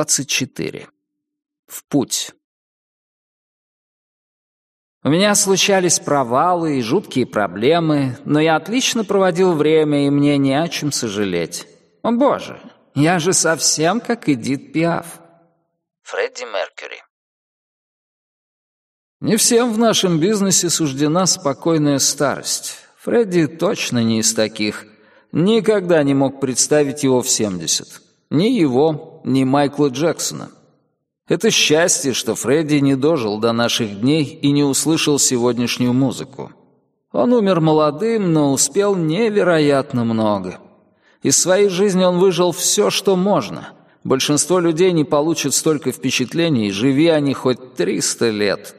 24. В путь. У меня случались провалы и жуткие проблемы, но я отлично проводил время, и мне не о чем сожалеть. О боже, я же совсем как Эдит Пиаф. Фредди Меркьюри. Не всем в нашем бизнесе суждена спокойная старость. Фредди точно не из таких. Никогда не мог представить его в 70. Ни его, ни Майкла Джексона. Это счастье, что Фредди не дожил до наших дней и не услышал сегодняшнюю музыку. Он умер молодым, но успел невероятно много. Из своей жизни он выжил все, что можно. Большинство людей не получат столько впечатлений, живи они хоть 300 лет.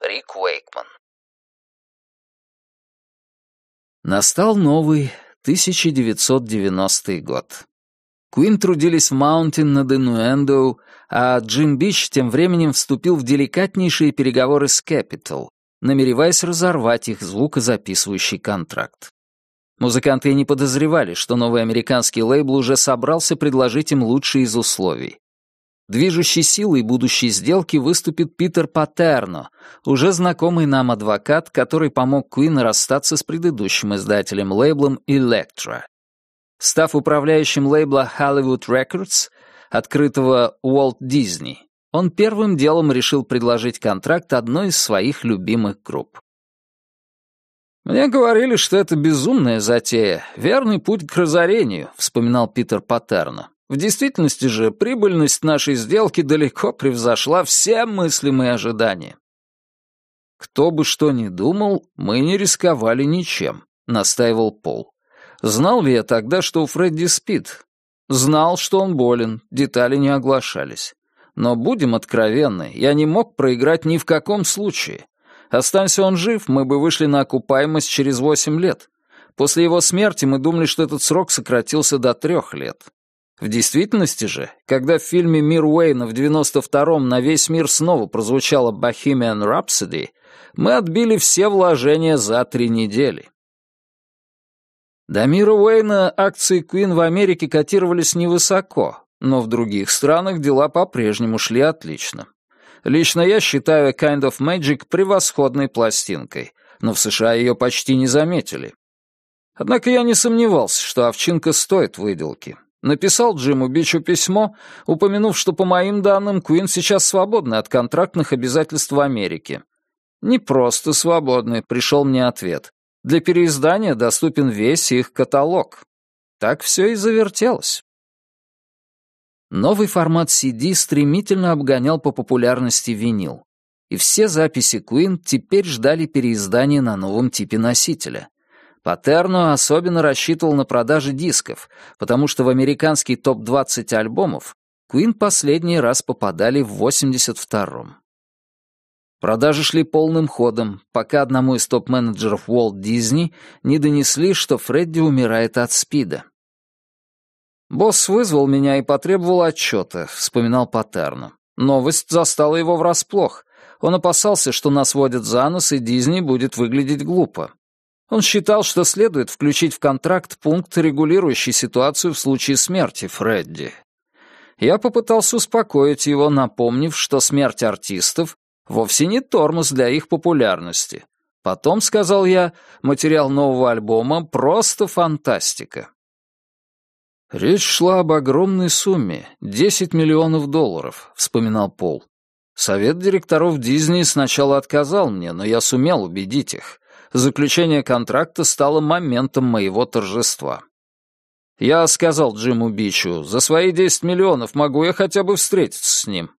Рик Уэйкман Настал новый 1990 год. Queen трудились в Mountain над Innuendo, а Джим Бич тем временем вступил в деликатнейшие переговоры с Capitol, намереваясь разорвать их звукозаписывающий контракт. Музыканты и не подозревали, что новый американский лейбл уже собрался предложить им лучшие из условий. Движущей силой будущей сделки выступит Питер Патерно, уже знакомый нам адвокат, который помог Куин расстаться с предыдущим издателем лейблом Electra. Став управляющим лейбла Hollywood Records, открытого Walt Disney, он первым делом решил предложить контракт одной из своих любимых групп. «Мне говорили, что это безумная затея, верный путь к разорению», — вспоминал Питер Паттерно. «В действительности же прибыльность нашей сделки далеко превзошла все мыслимые ожидания». «Кто бы что ни думал, мы не рисковали ничем», — настаивал Пол. Знал ли я тогда, что у Фредди спит? Знал, что он болен, детали не оглашались. Но будем откровенны, я не мог проиграть ни в каком случае. Останься он жив, мы бы вышли на окупаемость через восемь лет. После его смерти мы думали, что этот срок сократился до трех лет. В действительности же, когда в фильме «Мир Уэйна» в 92-м на весь мир снова прозвучала «Bohemian Rhapsody», мы отбили все вложения за три недели. До мира Уэйна акции Queen в Америке котировались невысоко, но в других странах дела по-прежнему шли отлично. Лично я считаю Kind of Magic превосходной пластинкой, но в США ее почти не заметили. Однако я не сомневался, что овчинка стоит выделки. Написал Джиму Бичу письмо, упомянув, что по моим данным Куин сейчас свободны от контрактных обязательств в Америке. Не просто свободны, пришел мне ответ. Для переиздания доступен весь их каталог. Так все и завертелось. Новый формат CD стремительно обгонял по популярности винил. И все записи Queen теперь ждали переиздания на новом типе носителя. Патерно особенно рассчитывал на продажи дисков, потому что в американский топ-20 альбомов Queen последний раз попадали в 82-м. Продажи шли полным ходом, пока одному из топ-менеджеров Walt Disney не донесли, что Фредди умирает от СПИДа. «Босс вызвал меня и потребовал отчета», — вспоминал Паттерно. Новость застала его врасплох. Он опасался, что нас водят за нос, и Дисней будет выглядеть глупо. Он считал, что следует включить в контракт пункт, регулирующий ситуацию в случае смерти Фредди. Я попытался успокоить его, напомнив, что смерть артистов вовсе не тормоз для их популярности. Потом, сказал я, материал нового альбома просто фантастика. «Речь шла об огромной сумме — 10 миллионов долларов», — вспоминал Пол. «Совет директоров Дисней сначала отказал мне, но я сумел убедить их. Заключение контракта стало моментом моего торжества. Я сказал Джиму Бичу, за свои 10 миллионов могу я хотя бы встретиться с ним.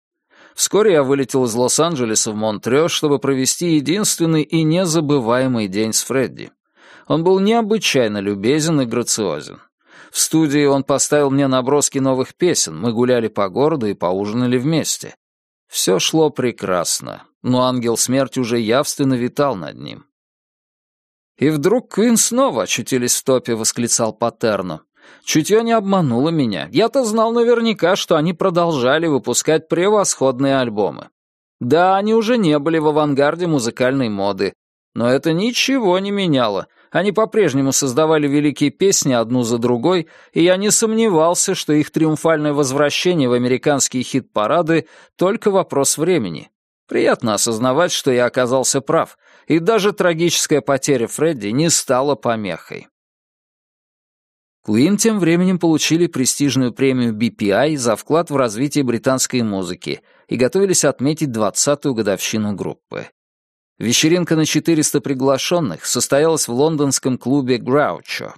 Вскоре я вылетел из Лос-Анджелеса в Монтрео, чтобы провести единственный и незабываемый день с Фредди. Он был необычайно любезен и грациозен. В студии он поставил мне наброски новых песен, мы гуляли по городу и поужинали вместе. Все шло прекрасно, но ангел смерти уже явственно витал над ним. «И вдруг Квин снова очутились в топе», — восклицал Патерно. Чутье не обмануло меня. Я-то знал наверняка, что они продолжали выпускать превосходные альбомы. Да, они уже не были в авангарде музыкальной моды, но это ничего не меняло. Они по-прежнему создавали великие песни одну за другой, и я не сомневался, что их триумфальное возвращение в американские хит-парады — только вопрос времени. Приятно осознавать, что я оказался прав, и даже трагическая потеря Фредди не стала помехой. Куин тем временем получили престижную премию BPI за вклад в развитие британской музыки и готовились отметить 20-ю годовщину группы. Вечеринка на 400 приглашенных состоялась в лондонском клубе «Граучо».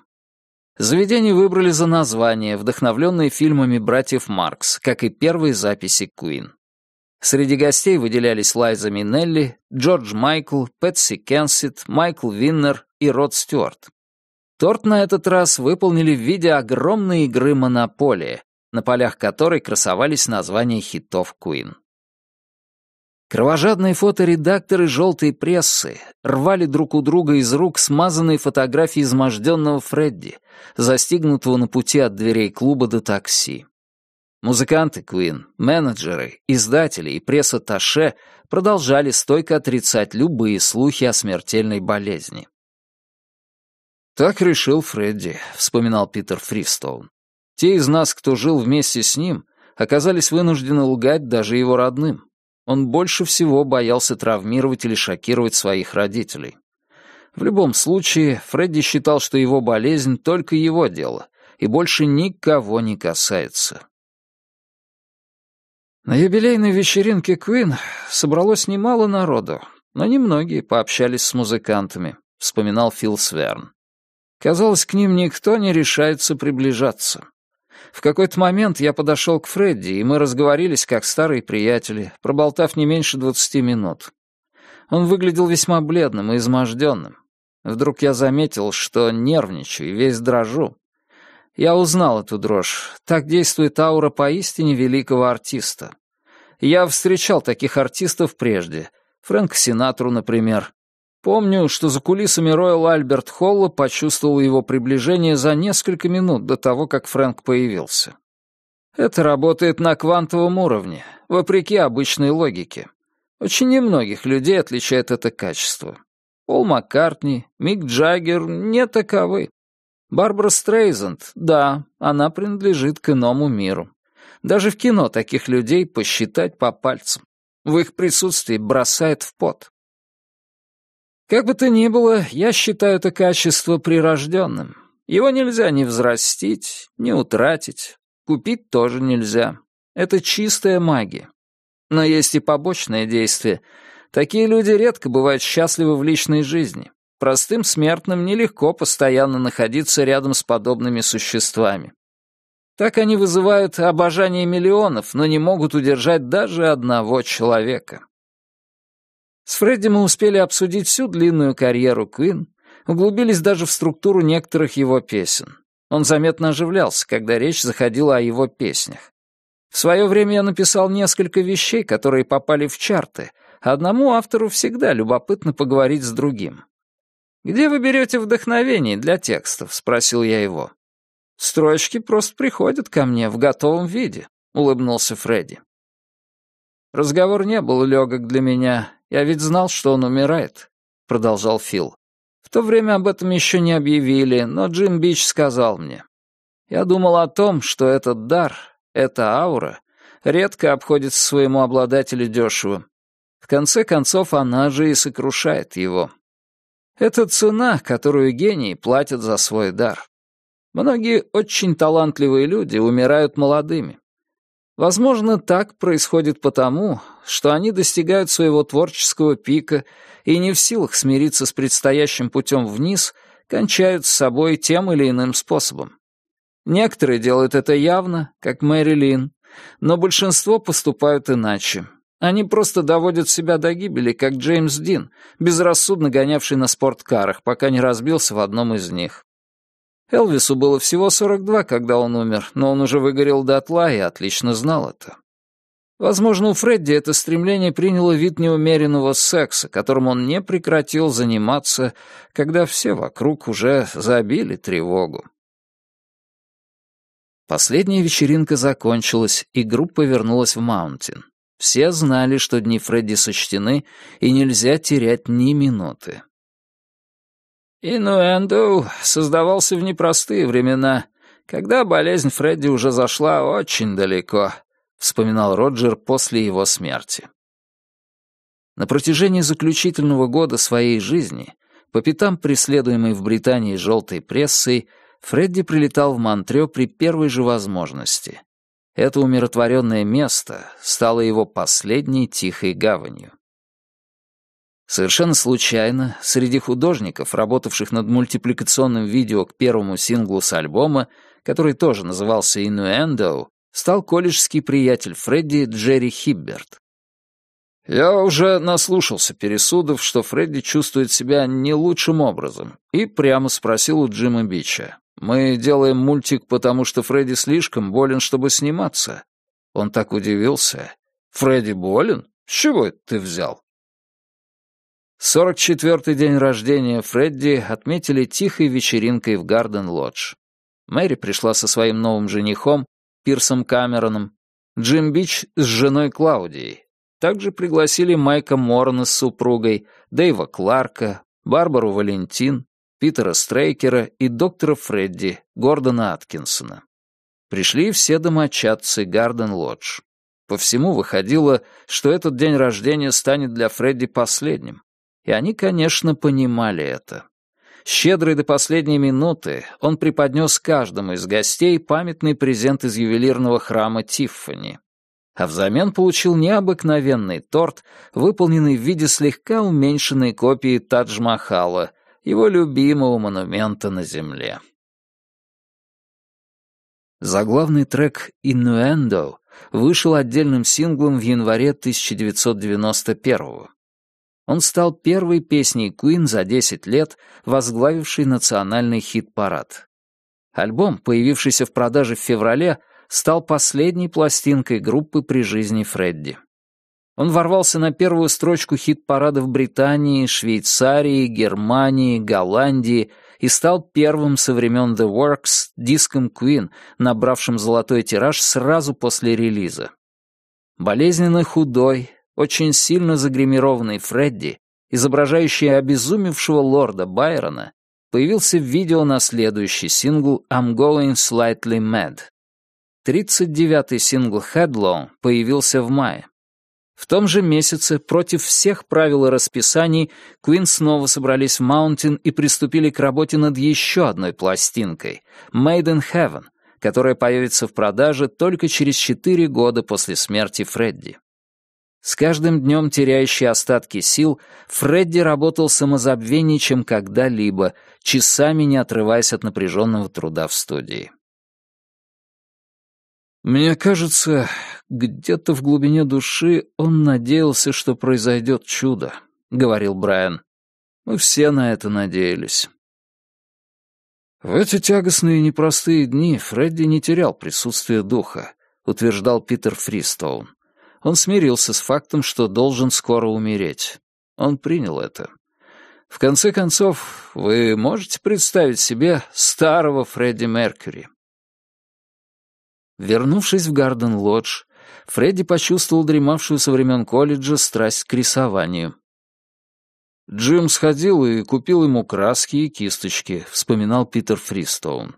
Заведение выбрали за название, вдохновленное фильмами братьев Маркс, как и первые записи Куин. Среди гостей выделялись Лайза Минелли, Джордж Майкл, Пэтси Кенсит, Майкл Виннер и Род Стюарт. Торт на этот раз выполнили в виде огромной игры «Монополия», на полях которой красовались названия хитов Куин. Кровожадные фоторедакторы желтой прессы рвали друг у друга из рук смазанные фотографии изможденного Фредди, застигнутого на пути от дверей клуба до такси. Музыканты Куин, менеджеры, издатели и пресса-таше продолжали стойко отрицать любые слухи о смертельной болезни. «Так решил Фредди», — вспоминал Питер Фристоун. «Те из нас, кто жил вместе с ним, оказались вынуждены лгать даже его родным. Он больше всего боялся травмировать или шокировать своих родителей. В любом случае, Фредди считал, что его болезнь — только его дело, и больше никого не касается. На юбилейной вечеринке Куин собралось немало народу, но немногие пообщались с музыкантами, вспоминал Фил Сверн. Казалось, к ним никто не решается приближаться. В какой-то момент я подошел к Фредди, и мы разговорились как старые приятели, проболтав не меньше двадцати минут. Он выглядел весьма бледным и изможденным. Вдруг я заметил, что нервничаю и весь дрожу. Я узнал эту дрожь. Так действует аура поистине великого артиста. Я встречал таких артистов прежде. Фрэнк Синатру, например. Помню, что за кулисами Роyal Альберт Холла почувствовал его приближение за несколько минут до того, как Фрэнк появился. Это работает на квантовом уровне, вопреки обычной логике. Очень немногих людей отличает это качество. Пол Маккартни, Мик Джаггер не таковы. Барбара Стрейзанд, да, она принадлежит к иному миру. Даже в кино таких людей посчитать по пальцам. В их присутствии бросает в пот. Как бы то ни было, я считаю это качество прирожденным. Его нельзя ни взрастить, ни утратить. Купить тоже нельзя. Это чистая магия. Но есть и побочное действие. Такие люди редко бывают счастливы в личной жизни. Простым смертным нелегко постоянно находиться рядом с подобными существами. Так они вызывают обожание миллионов, но не могут удержать даже одного человека. С Фредди мы успели обсудить всю длинную карьеру Куин, углубились даже в структуру некоторых его песен. Он заметно оживлялся, когда речь заходила о его песнях. В свое время я написал несколько вещей, которые попали в чарты, а одному автору всегда любопытно поговорить с другим. «Где вы берете вдохновение для текстов?» — спросил я его. «Строчки просто приходят ко мне в готовом виде», — улыбнулся Фредди. Разговор не был легок для меня, я ведь знал, что он умирает», — продолжал Фил. «В то время об этом еще не объявили, но Джим Бич сказал мне. Я думал о том, что этот дар, эта аура, редко обходится своему обладателю дешево. В конце концов, она же и сокрушает его. Это цена, которую гении платят за свой дар. Многие очень талантливые люди умирают молодыми. Возможно, так происходит потому, что они достигают своего творческого пика и не в силах смириться с предстоящим путем вниз, кончают с собой тем или иным способом. Некоторые делают это явно, как Мэри Лин, но большинство поступают иначе. Они просто доводят себя до гибели, как Джеймс Дин, безрассудно гонявший на спорткарах, пока не разбился в одном из них. Элвису было всего 42, когда он умер, но он уже выгорел дотла и отлично знал это. Возможно, у Фредди это стремление приняло вид неумеренного секса, которым он не прекратил заниматься, когда все вокруг уже забили тревогу. Последняя вечеринка закончилась, и группа вернулась в Маунтин. Все знали, что дни Фредди сочтены, и нельзя терять ни минуты. «Инуэндоу создавался в непростые времена, когда болезнь Фредди уже зашла очень далеко», — вспоминал Роджер после его смерти. На протяжении заключительного года своей жизни, по пятам преследуемой в Британии желтой прессой, Фредди прилетал в Монтрё при первой же возможности. Это умиротворенное место стало его последней тихой гаванью. Совершенно случайно, среди художников, работавших над мультипликационным видео к первому синглу с альбома, который тоже назывался «Innuendo», стал колледжский приятель Фредди Джерри Хибберт. Я уже наслушался пересудов, что Фредди чувствует себя не лучшим образом, и прямо спросил у Джима Бича. «Мы делаем мультик, потому что Фредди слишком болен, чтобы сниматься». Он так удивился. «Фредди болен? С чего это ты взял?» Сорок четвертый день рождения Фредди отметили тихой вечеринкой в Гарден-Лодж. Мэри пришла со своим новым женихом, Пирсом Камероном, Джим Бич с женой Клаудией. Также пригласили Майка Морна с супругой, Дэйва Кларка, Барбару Валентин, Питера Стрейкера и доктора Фредди, Гордона Аткинсона. Пришли все домочадцы Гарден-Лодж. По всему выходило, что этот день рождения станет для Фредди последним. И они, конечно, понимали это. Щедрый до последней минуты, он преподнес каждому из гостей памятный презент из ювелирного храма Тиффани. А взамен получил необыкновенный торт, выполненный в виде слегка уменьшенной копии Тадж-Махала, его любимого монумента на Земле. Заглавный трек «Innuendo» вышел отдельным синглом в январе 1991 -го. Он стал первой песней Queen за 10 лет, возглавившей национальный хит-парад. Альбом, появившийся в продаже в феврале, стал последней пластинкой группы при жизни Фредди. Он ворвался на первую строчку хит-парада в Британии, Швейцарии, Германии, Голландии и стал первым со времен The Works диском Queen, набравшим золотой тираж сразу после релиза. Болезненно худой, очень сильно загримированный Фредди, изображающий обезумевшего лорда Байрона, появился в видео на следующий сингл «I'm Going Slightly Mad». 39-й сингл «Headlong» появился в мае. В том же месяце, против всех правил и расписаний, Queen снова собрались в Mountain и приступили к работе над еще одной пластинкой «Made in Heaven», которая появится в продаже только через четыре года после смерти Фредди. С каждым днем теряющий остатки сил, Фредди работал самозабвеннее, чем когда-либо, часами не отрываясь от напряженного труда в студии. «Мне кажется, где-то в глубине души он надеялся, что произойдет чудо», — говорил Брайан. «Мы все на это надеялись». В эти тягостные и непростые дни Фредди не терял присутствие духа, утверждал Питер Фристоун. Он смирился с фактом, что должен скоро умереть. Он принял это. В конце концов, вы можете представить себе старого Фредди Меркьюри? Вернувшись в Гарден-Лодж, Фредди почувствовал дремавшую со времен колледжа страсть к рисованию. «Джим сходил и купил ему краски и кисточки», — вспоминал Питер Фристоун.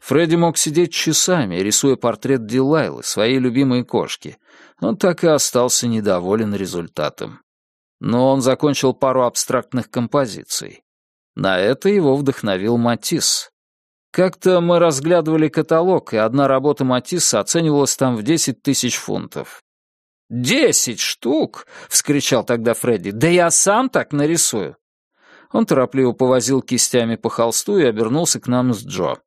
Фредди мог сидеть часами, рисуя портрет Дилайлы, своей любимой кошки. Он так и остался недоволен результатом. Но он закончил пару абстрактных композиций. На это его вдохновил Матисс. Как-то мы разглядывали каталог, и одна работа Матисса оценивалась там в десять тысяч фунтов. «Десять штук!» — вскричал тогда Фредди. «Да я сам так нарисую!» Он торопливо повозил кистями по холсту и обернулся к нам с Джо.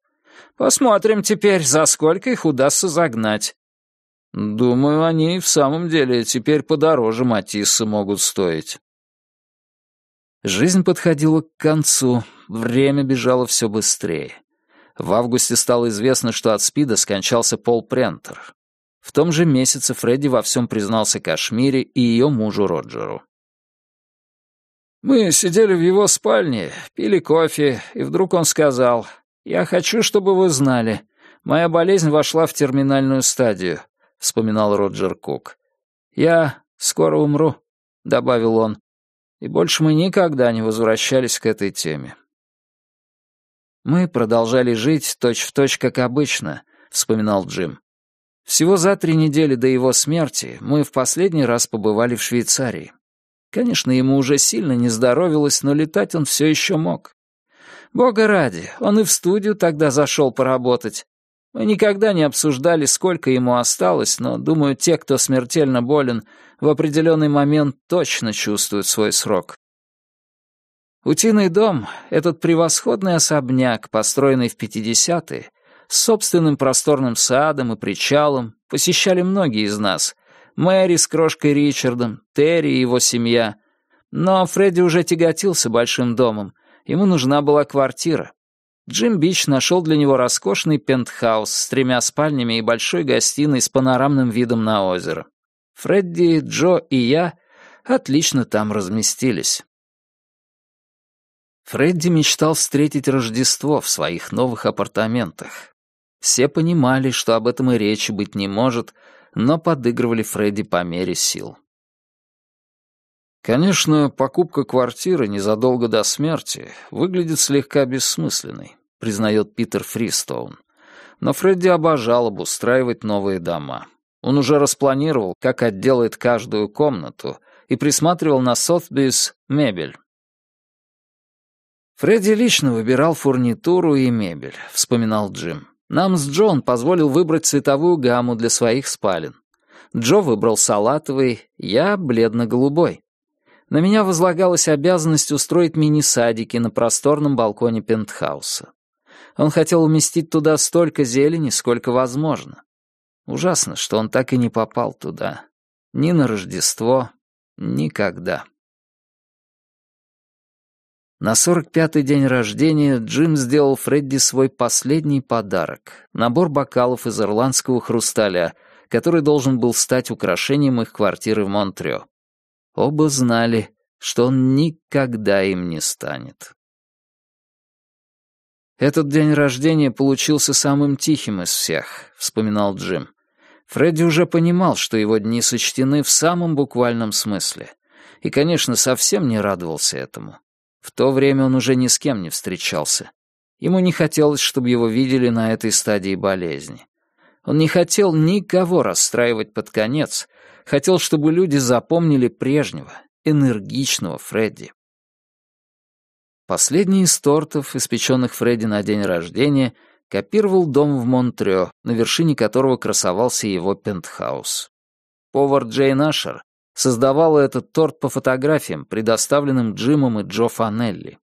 Посмотрим теперь, за сколько их удастся загнать. Думаю, они и в самом деле теперь подороже Матисса могут стоить. Жизнь подходила к концу, время бежало все быстрее. В августе стало известно, что от СПИДа скончался Пол Прентер. В том же месяце Фредди во всем признался Кашмире и ее мужу Роджеру. Мы сидели в его спальне, пили кофе, и вдруг он сказал, «Я хочу, чтобы вы знали, моя болезнь вошла в терминальную стадию», — вспоминал Роджер Кук. «Я скоро умру», — добавил он, и больше мы никогда не возвращались к этой теме. «Мы продолжали жить точь-в-точь, точь, как обычно», — вспоминал Джим. «Всего за три недели до его смерти мы в последний раз побывали в Швейцарии. Конечно, ему уже сильно не здоровилось, но летать он все еще мог. Бога ради, он и в студию тогда зашел поработать. Мы никогда не обсуждали, сколько ему осталось, но, думаю, те, кто смертельно болен, в определенный момент точно чувствуют свой срок. Утиный дом — этот превосходный особняк, построенный в 50-е, с собственным просторным садом и причалом, посещали многие из нас. Мэри с крошкой Ричардом, Терри и его семья. Но Фредди уже тяготился большим домом, ему нужна была квартира. Джим Бич нашел для него роскошный пентхаус с тремя спальнями и большой гостиной с панорамным видом на озеро. Фредди, Джо и я отлично там разместились. Фредди мечтал встретить Рождество в своих новых апартаментах. Все понимали, что об этом и речи быть не может, но подыгрывали Фредди по мере сил. Конечно, покупка квартиры незадолго до смерти выглядит слегка бессмысленной, признает Питер Фристоун. Но Фредди обожал обустраивать новые дома. Он уже распланировал, как отделает каждую комнату, и присматривал на Сотбис мебель. «Фредди лично выбирал фурнитуру и мебель», — вспоминал Джим. «Нам с Джон позволил выбрать цветовую гамму для своих спален. Джо выбрал салатовый, я — бледно-голубой. На меня возлагалась обязанность устроить мини-садики на просторном балконе пентхауса. Он хотел уместить туда столько зелени, сколько возможно. Ужасно, что он так и не попал туда. Ни на Рождество, никогда. На 45-й день рождения Джим сделал Фредди свой последний подарок — набор бокалов из ирландского хрусталя, который должен был стать украшением их квартиры в Монтрео. Оба знали, что он никогда им не станет. «Этот день рождения получился самым тихим из всех», — вспоминал Джим. Фредди уже понимал, что его дни сочтены в самом буквальном смысле. И, конечно, совсем не радовался этому. В то время он уже ни с кем не встречался. Ему не хотелось, чтобы его видели на этой стадии болезни. Он не хотел никого расстраивать под конец, хотел, чтобы люди запомнили прежнего, энергичного Фредди. Последний из тортов, испеченных Фредди на день рождения, копировал дом в Монтрео, на вершине которого красовался его пентхаус. Повар Джейн Ашер создавала этот торт по фотографиям, предоставленным Джимом и Джо Фанелли.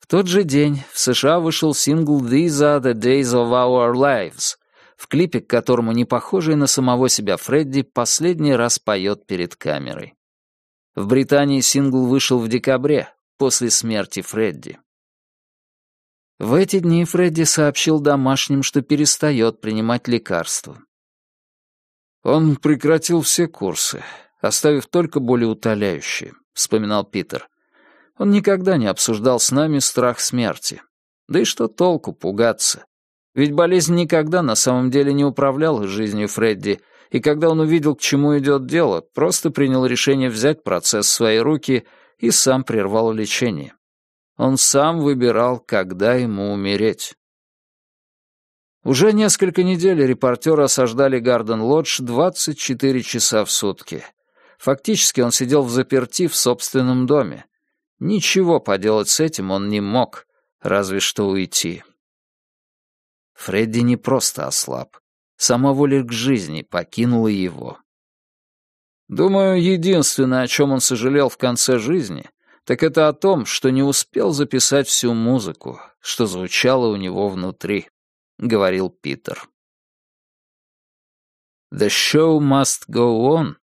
В тот же день в США вышел сингл «These are the days of our lives», в клипе, к которому не похожий на самого себя Фредди последний раз поет перед камерой. В Британии сингл вышел в декабре, после смерти Фредди. В эти дни Фредди сообщил домашним, что перестает принимать лекарства. Он прекратил все курсы, оставив только более утоляющие, вспоминал Питер. Он никогда не обсуждал с нами страх смерти. Да и что толку пугаться? Ведь болезнь никогда на самом деле не управляла жизнью Фредди, и когда он увидел, к чему идет дело, просто принял решение взять процесс в свои руки и сам прервал лечение. Он сам выбирал, когда ему умереть. Уже несколько недель репортеры осаждали Гарден-Лодж 24 часа в сутки. Фактически он сидел в заперти в собственном доме. Ничего поделать с этим он не мог, разве что уйти. Фредди не просто ослаб. Сама воля к жизни покинула его. Думаю, единственное, о чем он сожалел в конце жизни, так это о том, что не успел записать всю музыку, что звучало у него внутри, — говорил Питер. «The show must go on»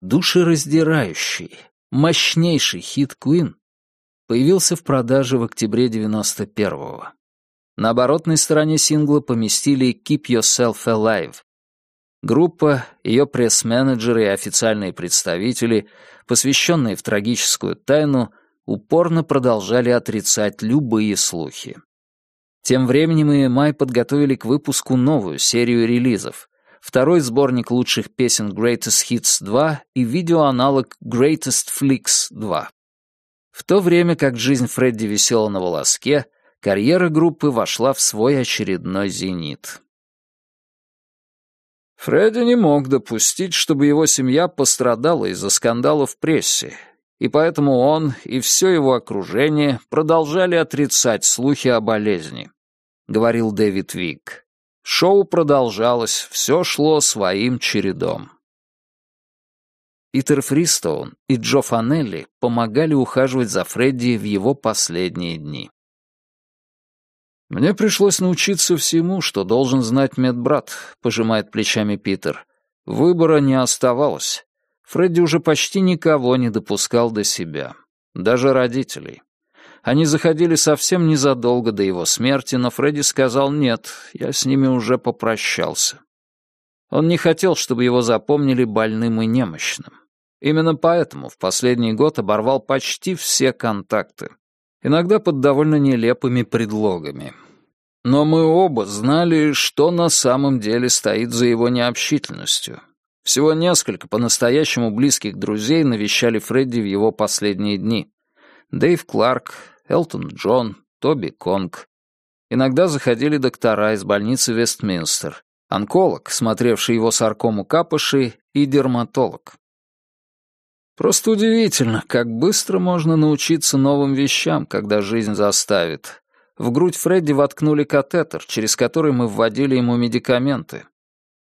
душераздирающий, мощнейший хит Queen появился в продаже в октябре 91-го. На оборотной стороне сингла поместили «Keep Yourself Alive». Группа, ее пресс-менеджеры и официальные представители, посвященные в трагическую тайну, упорно продолжали отрицать любые слухи. Тем временем EMI подготовили к выпуску новую серию релизов, второй сборник лучших песен Greatest Hits 2 и видеоаналог Greatest Flicks 2. В то время как жизнь Фредди висела на волоске, карьера группы вошла в свой очередной зенит. Фредди не мог допустить, чтобы его семья пострадала из-за скандала в прессе, и поэтому он и все его окружение продолжали отрицать слухи о болезни, — говорил Дэвид Вик. Шоу продолжалось, все шло своим чередом. Питер Фристоун и Джо Фанелли помогали ухаживать за Фредди в его последние дни. «Мне пришлось научиться всему, что должен знать медбрат», — пожимает плечами Питер. «Выбора не оставалось. Фредди уже почти никого не допускал до себя, даже родителей. Они заходили совсем незадолго до его смерти, но Фредди сказал «нет, я с ними уже попрощался». Он не хотел, чтобы его запомнили больным и немощным. Именно поэтому в последний год оборвал почти все контакты, иногда под довольно нелепыми предлогами. Но мы оба знали, что на самом деле стоит за его необщительностью, всего несколько по-настоящему близких друзей навещали Фредди в его последние дни. Дэйв Кларк, Элтон Джон, Тоби Конг. Иногда заходили доктора из больницы Вестминстер, онколог, смотревший его саркому капыши, и дерматолог. Просто удивительно, как быстро можно научиться новым вещам, когда жизнь заставит. В грудь Фредди воткнули катетер, через который мы вводили ему медикаменты.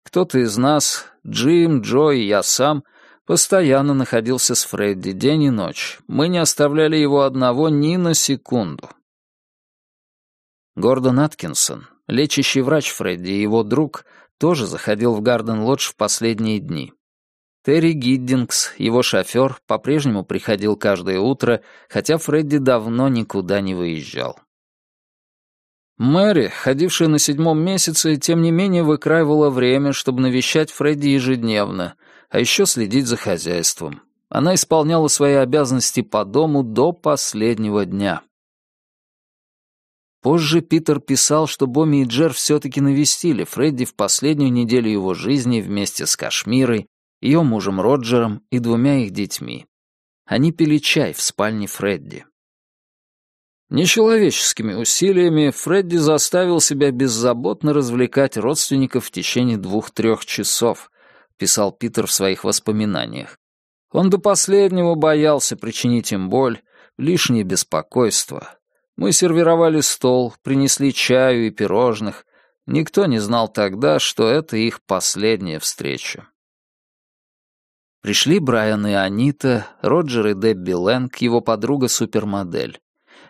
Кто-то из нас, Джим, Джо и я сам, постоянно находился с Фредди день и ночь. Мы не оставляли его одного ни на секунду. Гордон Аткинсон, лечащий врач Фредди и его друг, тоже заходил в Гарден-Лодж в последние дни. Терри Гиддингс, его шофер, по-прежнему приходил каждое утро, хотя Фредди давно никуда не выезжал. Мэри, ходившая на седьмом месяце, тем не менее выкраивала время, чтобы навещать Фредди ежедневно, а еще следить за хозяйством. Она исполняла свои обязанности по дому до последнего дня. Позже Питер писал, что Бомми и Джер все-таки навестили Фредди в последнюю неделю его жизни вместе с Кашмирой, ее мужем Роджером и двумя их детьми. Они пили чай в спальне Фредди. Нечеловеческими усилиями Фредди заставил себя беззаботно развлекать родственников в течение двух-трех часов, писал Питер в своих воспоминаниях. Он до последнего боялся причинить им боль, лишнее беспокойство. Мы сервировали стол, принесли чаю и пирожных. Никто не знал тогда, что это их последняя встреча. Пришли Брайан и Анита, Роджер и Дебби Лэнг, его подруга-супермодель.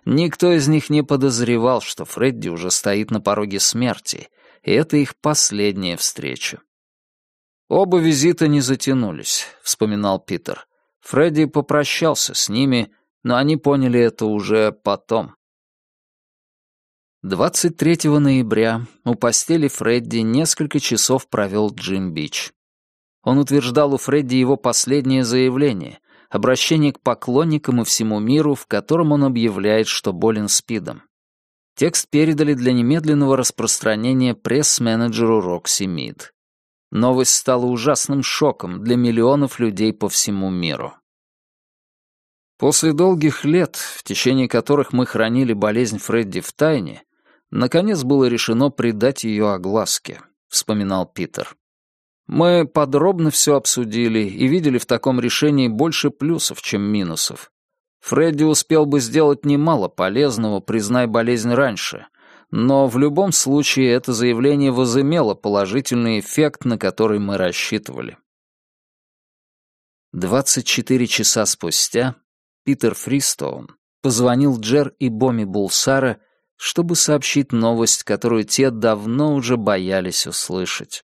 Никто из них не подозревал, что Фредди уже стоит на пороге смерти, и это их последняя встреча. «Оба визита не затянулись», — вспоминал Питер. Фредди попрощался с ними, но они поняли это уже потом. 23 ноября у постели Фредди несколько часов провел Джим Бич. Он утверждал у Фредди его последнее заявление, обращение к поклонникам и всему миру, в котором он объявляет, что болен СПИДом. Текст передали для немедленного распространения пресс-менеджеру Рокси Мид. Новость стала ужасным шоком для миллионов людей по всему миру. После долгих лет, в течение которых мы хранили болезнь Фредди в тайне, наконец было решено придать ее огласке, вспоминал Питер. Мы подробно все обсудили и видели в таком решении больше плюсов, чем минусов. Фредди успел бы сделать немало полезного, признай болезнь раньше, но в любом случае это заявление возымело положительный эффект, на который мы рассчитывали. 24 часа спустя Питер Фристоун позвонил Джер и Боми Булсара, чтобы сообщить новость, которую те давно уже боялись услышать.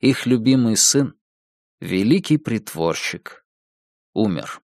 Их любимый сын, великий притворщик, умер.